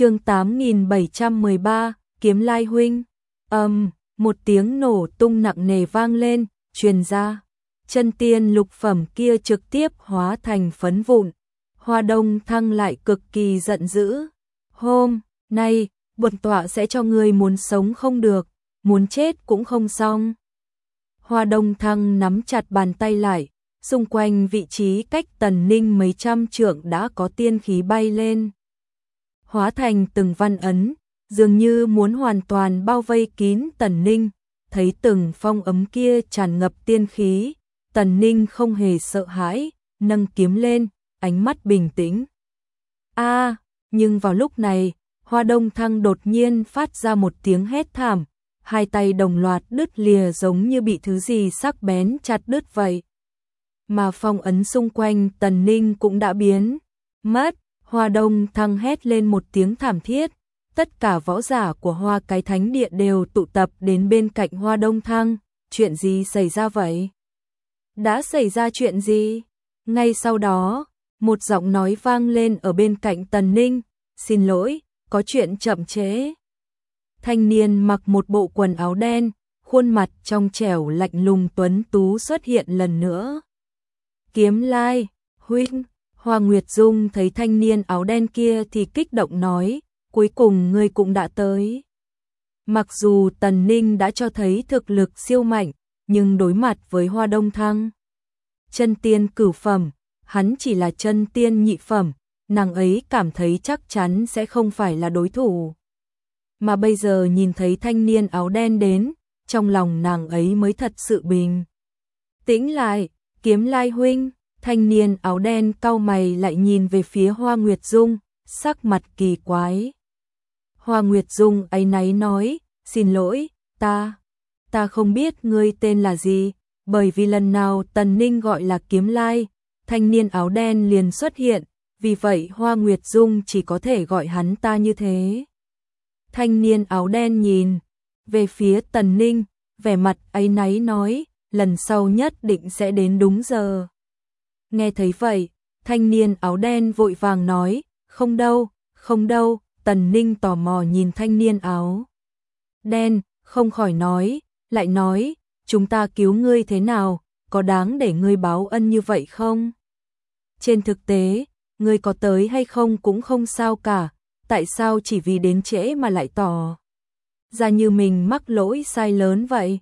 chương 8713, kiếm lai huynh. Âm, một tiếng nổ tung nặng nề vang lên, truyền ra. Chân tiên lục phẩm kia trực tiếp hóa thành phấn vụn. Hoa đông thăng lại cực kỳ giận dữ. Hôm, nay, bột tọa sẽ cho người muốn sống không được, muốn chết cũng không xong. Hoa đông thăng nắm chặt bàn tay lại, xung quanh vị trí cách tần ninh mấy trăm trượng đã có tiên khí bay lên. Hóa thành từng văn ấn, dường như muốn hoàn toàn bao vây kín tần ninh, thấy từng phong ấm kia tràn ngập tiên khí, tần ninh không hề sợ hãi, nâng kiếm lên, ánh mắt bình tĩnh. a nhưng vào lúc này, hoa đông thăng đột nhiên phát ra một tiếng hét thảm, hai tay đồng loạt đứt lìa giống như bị thứ gì sắc bén chặt đứt vậy mà phong ấn xung quanh tần ninh cũng đã biến. Mất, hoa đông thăng hét lên một tiếng thảm thiết, tất cả võ giả của hoa cái thánh địa đều tụ tập đến bên cạnh hoa đông thăng, chuyện gì xảy ra vậy? Đã xảy ra chuyện gì? Ngay sau đó, một giọng nói vang lên ở bên cạnh tần ninh, xin lỗi, có chuyện chậm chế. Thanh niên mặc một bộ quần áo đen, khuôn mặt trong trẻo lạnh lùng tuấn tú xuất hiện lần nữa. Kiếm lai, huynh, Hoa Nguyệt Dung thấy thanh niên áo đen kia thì kích động nói, cuối cùng ngươi cũng đã tới. Mặc dù Tần Ninh đã cho thấy thực lực siêu mạnh, nhưng đối mặt với Hoa Đông Thăng, chân tiên cửu phẩm, hắn chỉ là chân tiên nhị phẩm, nàng ấy cảm thấy chắc chắn sẽ không phải là đối thủ. Mà bây giờ nhìn thấy thanh niên áo đen đến, trong lòng nàng ấy mới thật sự bình. Tĩnh lại, Kiếm Lai huynh, thanh niên áo đen cau mày lại nhìn về phía Hoa Nguyệt Dung, sắc mặt kỳ quái. Hoa Nguyệt Dung ấy náy nói, xin lỗi, ta, ta không biết ngươi tên là gì, bởi vì lần nào Tần Ninh gọi là Kiếm Lai, thanh niên áo đen liền xuất hiện, vì vậy Hoa Nguyệt Dung chỉ có thể gọi hắn ta như thế. Thanh niên áo đen nhìn về phía Tần Ninh, vẻ mặt ấy náy nói, lần sau nhất định sẽ đến đúng giờ. Nghe thấy vậy, thanh niên áo đen vội vàng nói, không đâu, không đâu, tần ninh tò mò nhìn thanh niên áo. Đen, không khỏi nói, lại nói, chúng ta cứu ngươi thế nào, có đáng để ngươi báo ân như vậy không? Trên thực tế, ngươi có tới hay không cũng không sao cả, tại sao chỉ vì đến trễ mà lại tỏ ra như mình mắc lỗi sai lớn vậy?